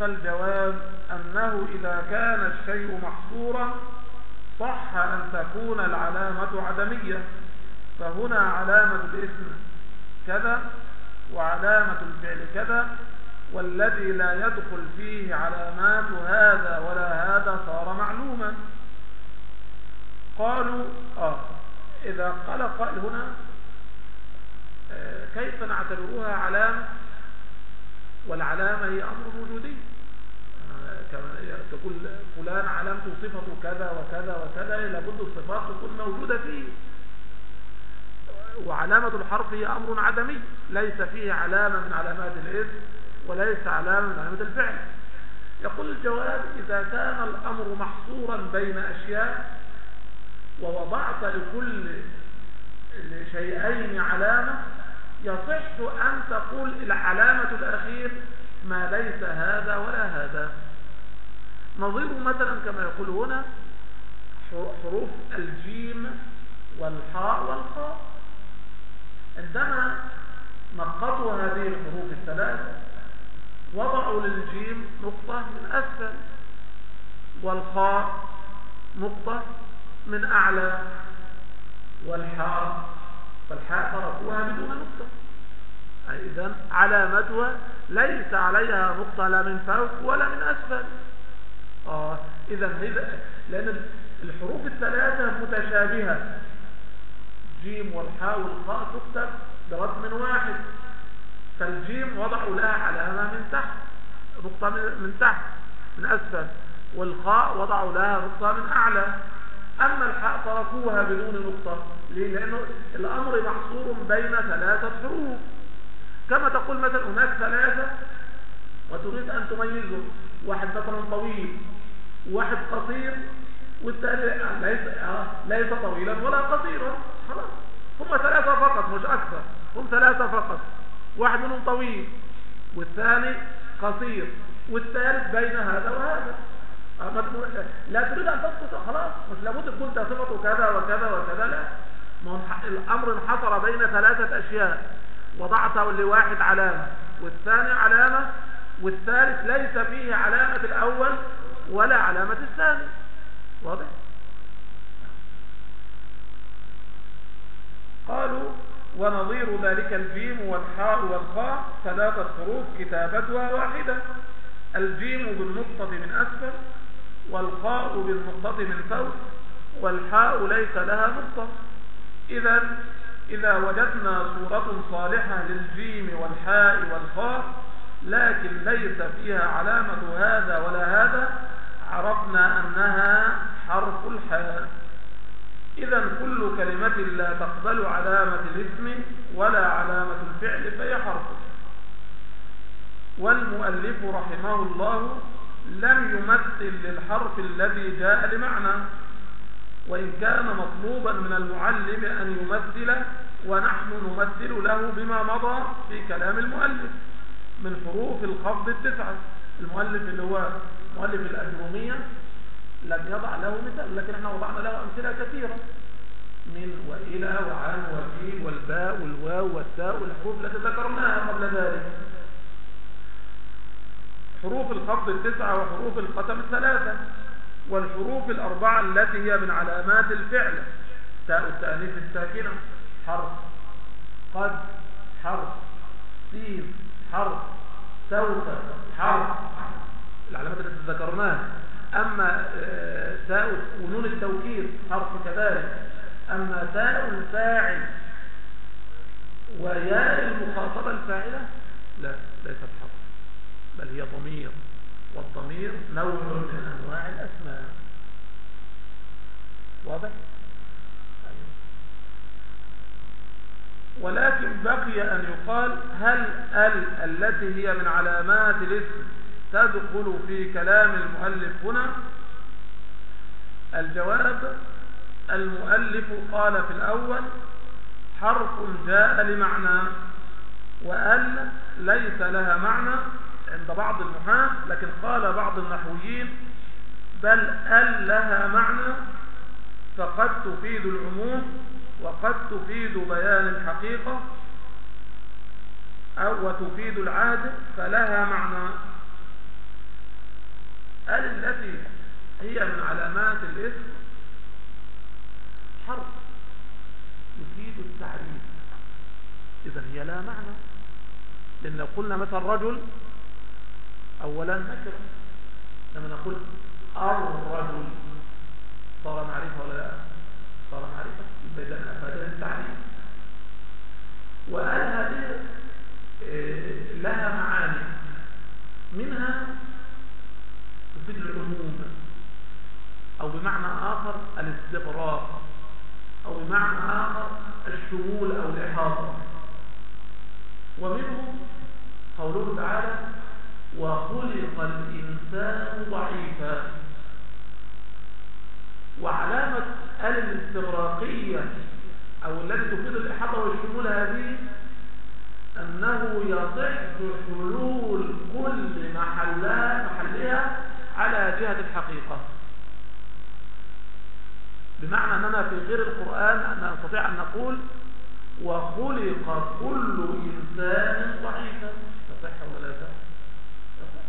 [SPEAKER 1] فالجواب أنه إذا كان الشيء محصورا صح أن تكون العلامة عدمية فهنا علامة الاسم كذا وعلامة الفعل كذا والذي لا يدخل فيه علامات هذا ولا هذا صار معلوما. قالوا آه إذا قال قائل هنا آه كيف نعتبرها علامة؟ والعلامة هي أمر وجودي كما تقول فلان علامته صفته كذا وكذا وكذا لابد الصفات تكون موجودة فيه. وعلامة الحرف هي أمر عدمي ليس فيه علامة من علامات الاسم وليس علامة من علامات الفعل. يقول الجواب إذا كان الأمر محصورا بين أشياء ووضعت لكل شيئين علامة يصح أن تقول العلامة الأخير ما ليس هذا ولا هذا. نظير مثلا كما يقول هنا حروف الجيم والحاء والخاء عندما نقضوا هذه الحروف الثلاثة وضعوا للجيم نقطة من أسفل والخاء نقطة من أعلى والحاء فالحاء تركوها بدون نقطة. إذا علامتها ليس عليها نقطة لا من فوق ولا من أسفل. آه إذا لأن الحروف الثلاثة متشابهة. جيم والحاء والخاء تكتب برسم واحد. فالجيم وضعوا لها علامة من تحت نقطة من تحت من أسفل. والخاء وضعوا لها نقطة من أعلى. أما الحاء تركوها بدون نقطة. ليه؟ لأنه الأمر محصور بين ثلاثة حروف. كما تقول مثلا هناك ثلاثة وتريد أن تميزهم. واحد مثلا طويل وواحد قصير والثاني ليس ليس طويلا ولا قصيرا. خلاص. هم ثلاثة فقط مش أكثر. هم ثلاثة فقط. واحد منهم طويل والثاني قصير والثالث بين هذا وهذا. لا تريد أن تسقط خلاص. مش لابد تكون صفته كذا وكذا وكذا لا. ما الأمر انحصر بين ثلاثة أشياء. وضعت لواحد علامة والثاني علامة والثالث ليس فيه علامة الأول ولا علامة الثاني. واضح؟ قالوا ونظير ذلك الجيم والحاء والخاء ثلاثة حروف كتابتها واحدة. الجيم بالنقطة من أسفل والخاء بالنقطة من فوق والحاء ليس لها نقطة إذا إذا وجدنا صورة صالحة للجيم والحاء والخاء لكن ليس فيها علامة هذا ولا هذا عرفنا أنها حرف الحاء. إذا كل كلمة لا تقبل علامة الاسم ولا علامة الفعل فهي حرف. والمؤلف رحمه الله لم يمثل للحرف الذي جاء لمعنى. وإن كان مطلوبا من المعلم أن يمثل ونحن نمثل له بما مضى في كلام المؤلف من حروف الخفض التسعة. المؤلف اللي هو مؤلف الأجرومية لم يضع له مثال لكن إحنا وضعنا له أمثلة كثيرة. من وإلى وعن وفي والباء والواو والتاء والحروف التي ذكرناها قبل ذلك. حروف الخفض التسعة وحروف القسم الثلاثة والحروف الأربعة التي هي من علامات الفعل. تاء التأنيث الساكنة حرف. قد حرف. سين حرف. سوف حرف. العلامات التي ذكرناها. أما آه، تاء ونون التوكيد حرف كذلك. أما تاء الفاعل وياء المخاطبة الفاعلة لا ليست حرف بل هي ضمير. والضمير نوع من أنواع الأسماء. واضح؟ ولكن بقي أن يقال هل ال التي هي من علامات الاسم تدخل في كلام المؤلف هنا. الجواب المؤلف قال في الأول حرف جاء لمعنى وأل ليس لها معنى عند بعض النحاة لكن قال بعض النحويين بل أل لها معنى فقد تفيد العموم وقد تفيد بيان الحقيقة أو وتفيد العهد فلها معنى. ال التي هي من علامات الاسم حرف يفيد التعريف. إذا هي لا معنى. لأن لو قلنا مثلا رجل أولا نكرة لما نقول الرجل صار معرفة ولا لا؟ صار معرفة. إذا أفادها التعريف. وقال هذه آه، لها معاني. منها تفيد العموم. أو بمعنى آخر الاستغراق أو بمعنى آخر الشمول أو الإحاطة. ومنه قوله تعالى وخلق الإنسان ضعيفا. وعلامة ال الاستغراقية أو التي تفيد الإحاطة والشمول هذه أنه يصح حلول كل محلها, محلها على جهة الحقيقة. بمعنى أننا في غير القرآن أن نستطيع أن نقول وخلق كل إنسان ضعيفا. تصح ولا لا؟ تصح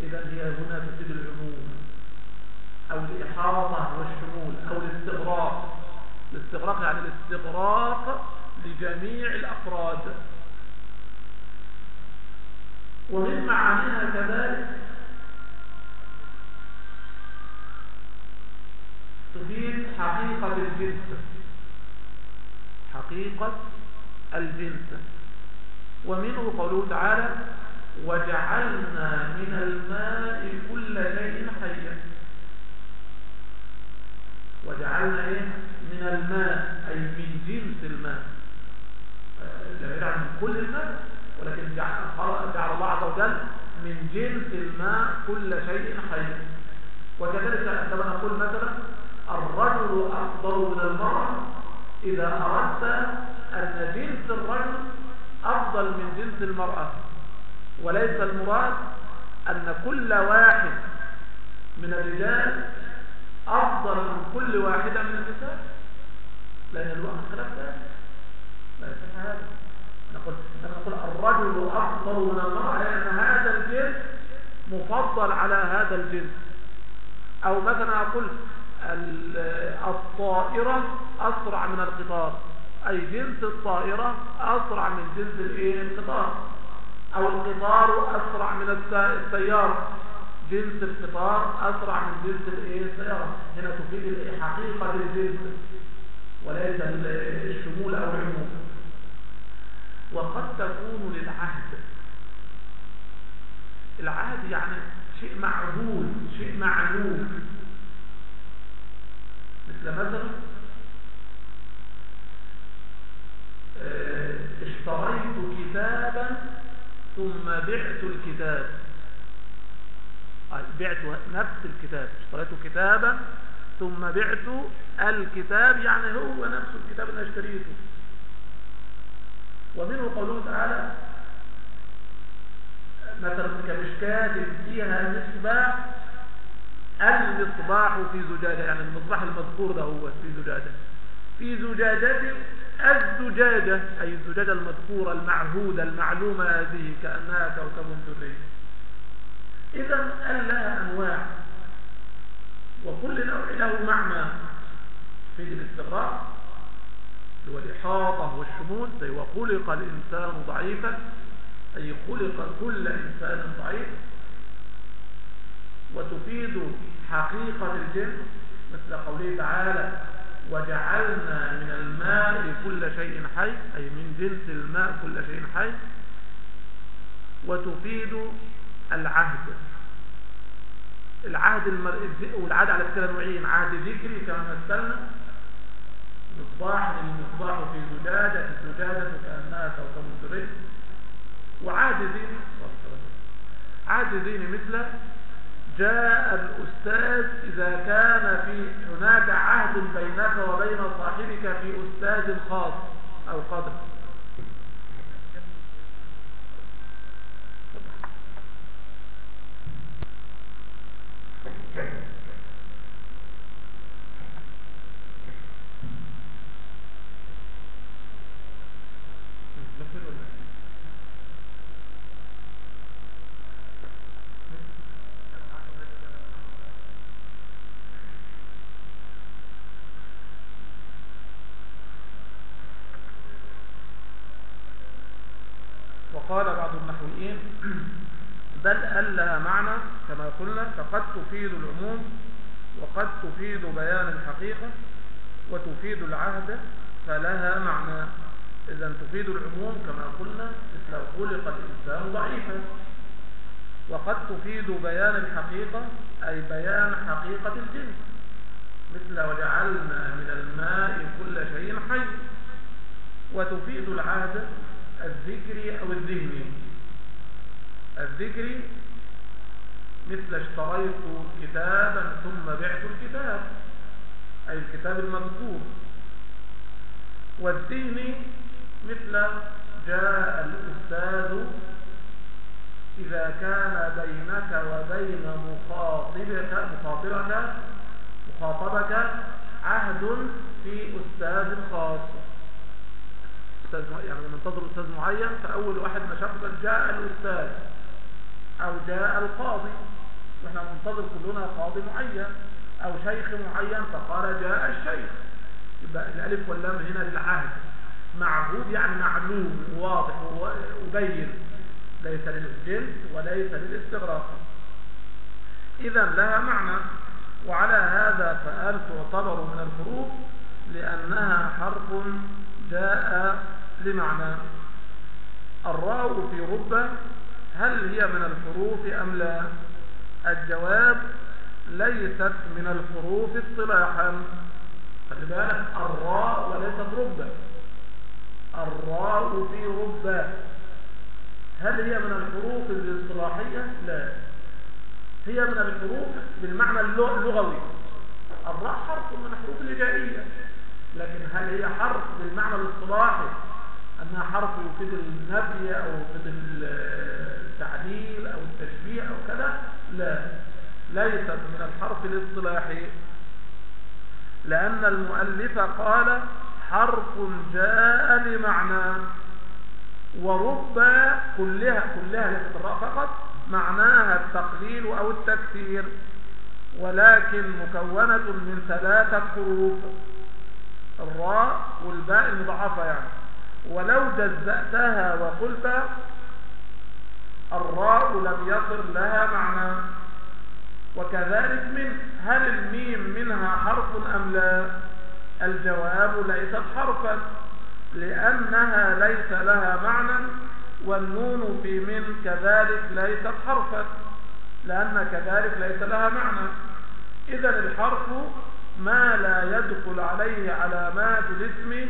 [SPEAKER 1] إذا هي هنا تفيد العموم. أو الإحاطة والشمول أو الاستغراق. الاستغراق يعني الاستغراق لجميع الأفراد. ومن معانيها كذلك تفيد حقيقة الجنس. حقيقة الجنس. ومنه قوله تعالى وجعلنا من الماء كل شيء حي وجعلنا إيه؟ من الماء أي من جنس الماء. لا يجعل من كل الماء ولكن جعل, جعل الله عز وجل من جنس الماء كل شيء حي. وكذلك عندما نقول مثلا الرجل أفضل من المرأة إذا أردت أن جنس الرجل أفضل من جنس المرأة. وليس المراد أن كل واحد من الرجال أفضل من كل واحدة من النساء. لأن الوقت خلاف ذلك. لا يصح هذا نقول نقول الرجل أفضل من المرأة لأن هذا الجنس مفضل على هذا الجنس. أو مثلا أقول الطائرة أسرع من القطار. أي جنس الطائرة أسرع من جنس الإيه؟ القطار. أو القطار أسرع من السيارة. جنس القطار أسرع من جنس الإيه؟ السيارة. هنا تفيد حقيقة الجنس وليس الشمول أو العموم. وقد تكون للعهد. العهد يعني شيء معهود شيء معلوم. مثل مثلا آه، اشتريت كتابا ثم بعت الكتاب. بعت نفس الكتاب. اشتريت كتابا ثم بعت الكتاب يعني هو نفس الكتاب اللي اشتريته. ومنه قوله تعالى مثلا كمشكات فيها مصباح المصباح في زجاجة يعني المصباح المذكور ده هو في زجاجة. في زجاجة الزجاجة أي الزجاجة المذكورة المعهودة المعلومة هذه كأنها كوكب دري إذا لها أنواع؟ وكل نوع له معنى. في الاستغراق هو الإحاطة والشمول وخلق الإنسان ضعيفا أي خلق كل إنسان ضعيف. وتفيد حقيقة الجنس مثل قوله تعالى وجعلنا من الماء كل شيء حي أي من جنس الماء كل شيء حي. وتفيد العهد. العهد المر... والعهد على فكره نوعين عهد ذكري كما مثلنا مصباح المصباح في زجاجة الزجاجة كأنها كوكب دري وعهد ديني عهد ديني مثل جاء الأستاذ إذا كان في هناك عهد بينك وبين صاحبك في أستاذ خاص أو قدر بل أن لها معنى كما قلنا فقد تفيد العموم وقد تفيد بيان الحقيقة وتفيد العهد فلها معنى. إذا تفيد العموم كما قلنا مثل خلق الإنسان ضعيفا. وقد تفيد بيان الحقيقة أي بيان حقيقة الجنس مثل وجعلنا من الماء كل شيء حي. وتفيد العهد الذكري أو الذهني الذكري مثل اشتريت كتابا ثم بعت الكتاب أي الكتاب المذكور. والذهني مثل جاء الأستاذ إذا كان بينك وبين مخاطبك مخاطبك مخاطبك عهد في أستاذ خاص. أستاذ يعني منتظر أستاذ معين فأول واحد ما جاء الأستاذ. أو جاء القاضي. وإحنا ننتظر كلنا قاضي معين أو شيخ معين فقال جاء الشيخ. يبقى الألف واللام هنا للعهد. معهود يعني معلوم واضح وبين. ليس للجنس وليس للاستغراق. إذا لها معنى. وعلى هذا فأل تعتبر من الحروف لأنها حرف جاء لمعنى. الراء في رب هل هي من الحروف أم لا؟ الجواب ليست من الحروف اصطلاحا. خلي بالك الراء وليست رب الراء في رب هل هي من الحروف الاصطلاحية؟ لا. هي من الحروف بالمعنى اللغوي. الراء حرف من الحروف الهجائية لكن هل هي حرف بالمعنى الاصطلاحي؟ أنها حرف يفيد النفي أو يفيد التعديل أو التشبيه أو كذا لا. ليست من الحرف الإصطلاحي. لأن المؤلف قال حرف جاء لمعنى ورب كلها كلها ليست الراء فقط معناها التقليل أو التكثير ولكن مكونة من ثلاثة حروف الراء والباء المضاعفة يعني. ولو جزأتها وقلت الراء لم يصر لها معنى. وكذلك من هل الميم منها حرف أم لا؟ الجواب ليست حرفا لأنها ليس لها معنى والنون في من كذلك ليست حرفا لأن كذلك ليس لها معنى. إذا الحرف ما لا يدخل عليه علامات الاسم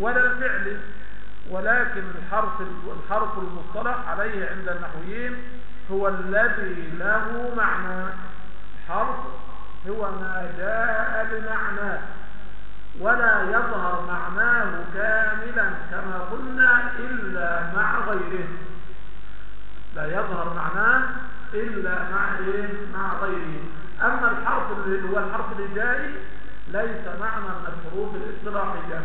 [SPEAKER 1] ولا الفعل. ولكن الحرف الحرف المصطلح عليه عند النحويين هو الذي له معنى. حرف هو ما جاء بمعنى ولا يظهر معناه كاملا كما قلنا إلا مع غيره. لا يظهر معناه إلا مع إيه؟ مع غيره. أما الحرف اللي هو الحرف الهجائي ليس معنى من الحروف الإصطلاحية.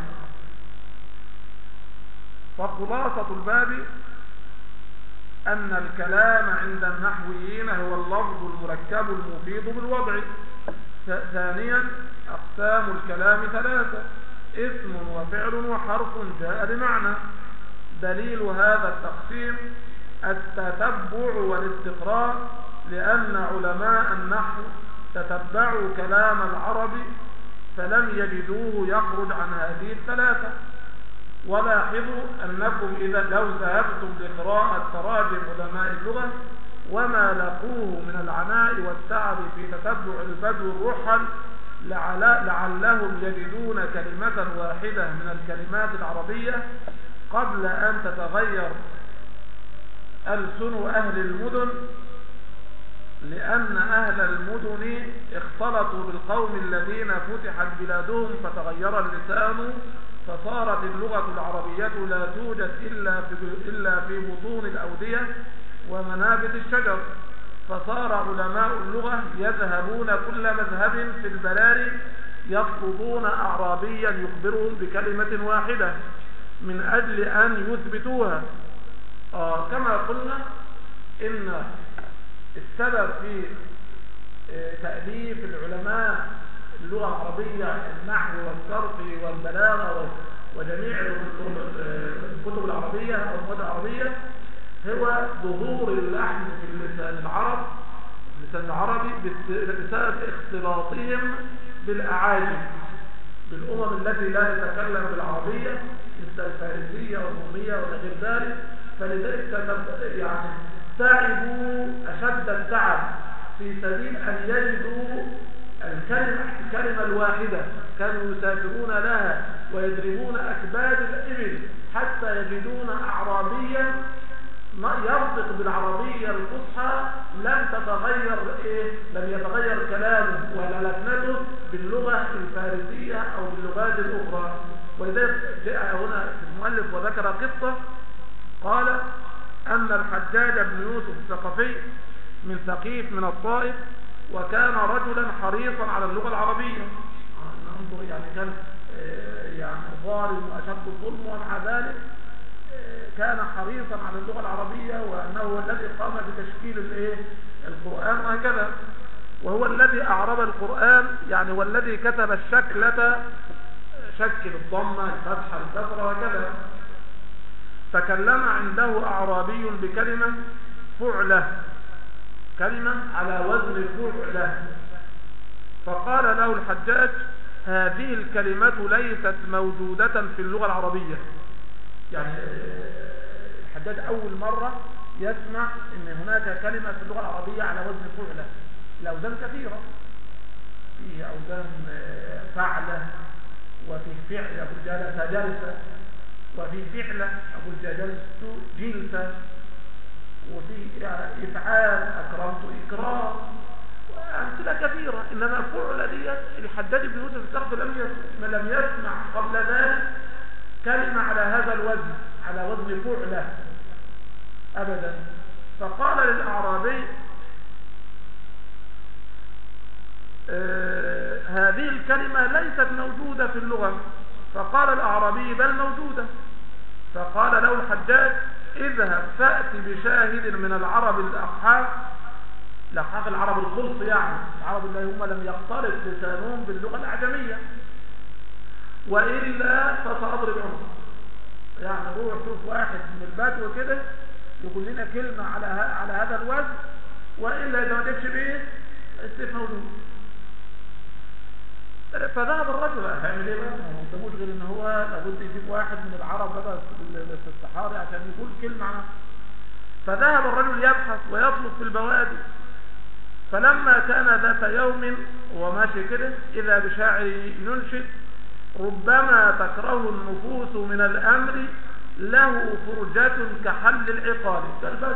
[SPEAKER 1] فخلاصة الباب أن الكلام عند النحويين هو اللفظ المركب المفيد بالوضع. ثانيا أقسام الكلام ثلاثة اسم وفعل وحرف جاء بمعنى. دليل هذا التقسيم التتبع والاستقراء لأن علماء النحو تتبعوا كلام العرب فلم يجدوه يخرج عن هذه الثلاثة. ولاحظوا أنكم إذا لو ذهبتم لقراءة تراجم علماء اللغة وما لقوه من العناء والتعب في تتبع البدو الرحل لعلهم يجدون كلمة واحدة من الكلمات العربية قبل أن تتغير ألسن أهل المدن لأن أهل المدن اختلطوا بالقوم الذين فتحت بلادهم فتغير اللسان فصارت اللغة العربية لا توجد إلا في, إلا في بطون الأودية ومنابت الشجر. فصار علماء اللغة يذهبون كل مذهب في البلاد يطلبون أعرابيا يخبرهم بكلمة واحدة من أجل أن يثبتوها. آه كما قلنا إن السبب في آه، تأليف العلماء اللغة العربية النحو والصرف والبلاغة وجميع الكتب العربية أو المواد العربية هو ظهور اللحن في اللسان العرب اللسان العربي بسبب اختلاطهم بالأعاجم بالأمم التي لا تتكلم بالعربية مثل الفارسية والرومية وغير ذلك. فلذلك يعني تعبوا أشد التعب في سبيل أن يجدوا الكلمة, الكلمة الواحدة كانوا يسافرون لها ويضربون أكباد الإبل حتى يجدون أعرابيا ينطق بالعربية الفصحى لم تتغير إيه؟ لم يتغير كلامه ولا لكنته باللغة الفارسية أو باللغات الأخرى ولذلك جاء هنا المؤلف وذكر قصة قال أن الحجاج بن يوسف الثقفي من ثقيف من الطائف وكان رجلا حريصا على اللغة العربية. يعني كان يعني ظالم وأشد الظلم ومع ذلك كان حريصا على اللغة العربية وأنه هو الذي قام بتشكيل الإيه؟ القرآن وهكذا. وهو الذي أعرب القرآن يعني والذي كتب الشكلة شكل الضمة الفتحة الكسرة وكذا تكلم عنده أعرابي بكلمة فعلة. كلمة على وزن فعلة فقال له الحجاج هذه الكلمة ليست موجودة في اللغة العربية. يعني الحجاج أول مرة يسمع أن هناك كلمة في اللغة العربية على وزن فعلة الأوزان كثيرة. فيه أوزان فعلة وفي فعل أبو الجلسة جلسة وفي فعلة أبو الجلسة جلسة. وفي إفعال أكرمت إكرام. أمثلة كثيرة. إنما فعل ديت الحداد بن يوسف الثقفي لم لم يسمع قبل ذلك كلمة على هذا الوزن على وزن فعلة أبدا. فقال للأعرابي آه هذه الكلمة ليست موجودة في اللغة. فقال الأعرابي بل موجودة. فقال له الحجاج اذهب فأت بشاهد من العرب الأقحاف الأقحاف العرب الخلص يعني العرب اللي هم لم يختلط لسانهم باللغة الأعجمية. وإلا فسأضرب عنه يعني روح شوف واحد من البدو كده يقول لنا كلمة على على هذا الوزن وإلا إذا ما بيه السيف موجود فذهب الرجل. هيعمل إيه بقى؟ ما قداموش غير ان هو لابد يجيب واحد من العرب بقى في الصحاري عشان يقول كلمة عنه. فذهب الرجل يبحث ويطلب في البوادي. فلما كان ذات يوم وماشي كده إذا بشاعر ينشد ربما تكره النفوس من الأمر له فرجة كحل العقال قال بس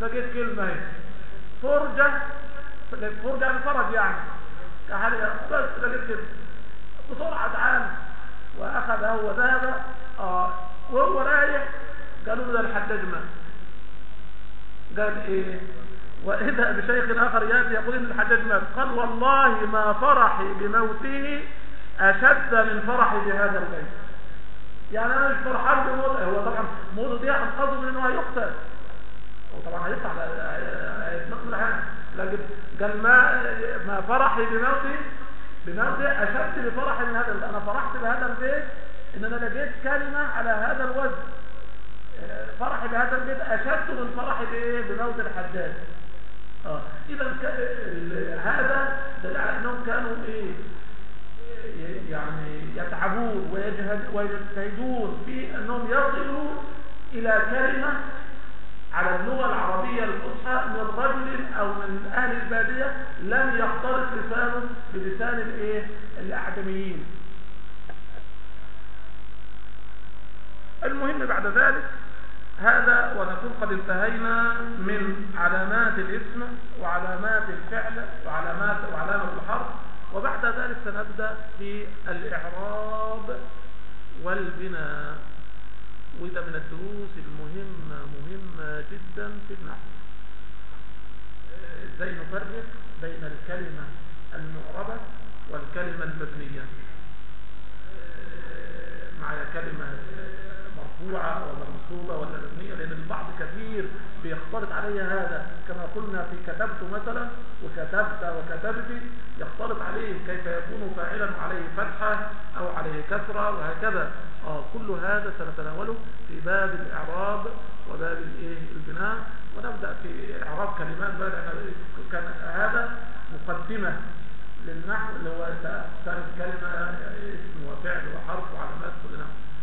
[SPEAKER 1] لقيت كلمة هي. فرجة فرجة فرج يعني. كحل بس كلمة بسرعة تعال واخذها وذهب آه وهو رايح قالوا ده الحداج مات. قال إيه؟ وإذا بشيخ آخر يأتي يقول إن الحجاج مات. قال والله ما فرحي بموته أشد من فرحي بهذا البيت. يعني أنا مش فرحان بموته هو طبعا موته دي أنقذه من إنه هيقتل. هو طبعا هيطلع هيتنقل الحياة لكن قال ما ما فرحي بموتي بموتي أشد بفرحي من هذا أنا فرحت بهذا البيت إن أنا لقيت كلمة على هذا الوزن فرحي بهذا البيت أشد من فرحي بإيه؟ بموت الحجاج آه. إذا هذا دل على انهم كانوا إيه؟ يعني يتعبون ويجتهدون في أنهم يصلوا إلى كلمة على اللغة العربية الفصحى من رجل أو من أهل البادية لم يختلط لسانه بلسان الإيه؟ الاعجميين المهم بعد ذلك هذا ونكون قد انتهينا من علامات الاسم وعلامات الفعل وعلامات وعلامة الحرف وبعد ذلك سنبدأ في الإعراب والبناء. وإذا من الدروس المهمة مهمة جدا في النحو. إزاي نفرق بين الكلمة المعربة والكلمة المبنية؟ معي كلمة مرفوعة ولا منصوبة ولا مبنية لأن البعض كثير بيختلط علي هذا. كما قلنا في كتبت مثلا وكتبت وكتبت يختلط عليه كيف يكون فاعلا عليه فتحة أو عليه كسرة وهكذا. آه كل هذا سنتناوله في باب الإعراب وباب الإيه؟ البناء. ونبدأ في إعراب كلمات بقى كان هذا مقدمة للنحو اللي هو كانت كلمة اسم وفعل وحرف وعلامات كل نحو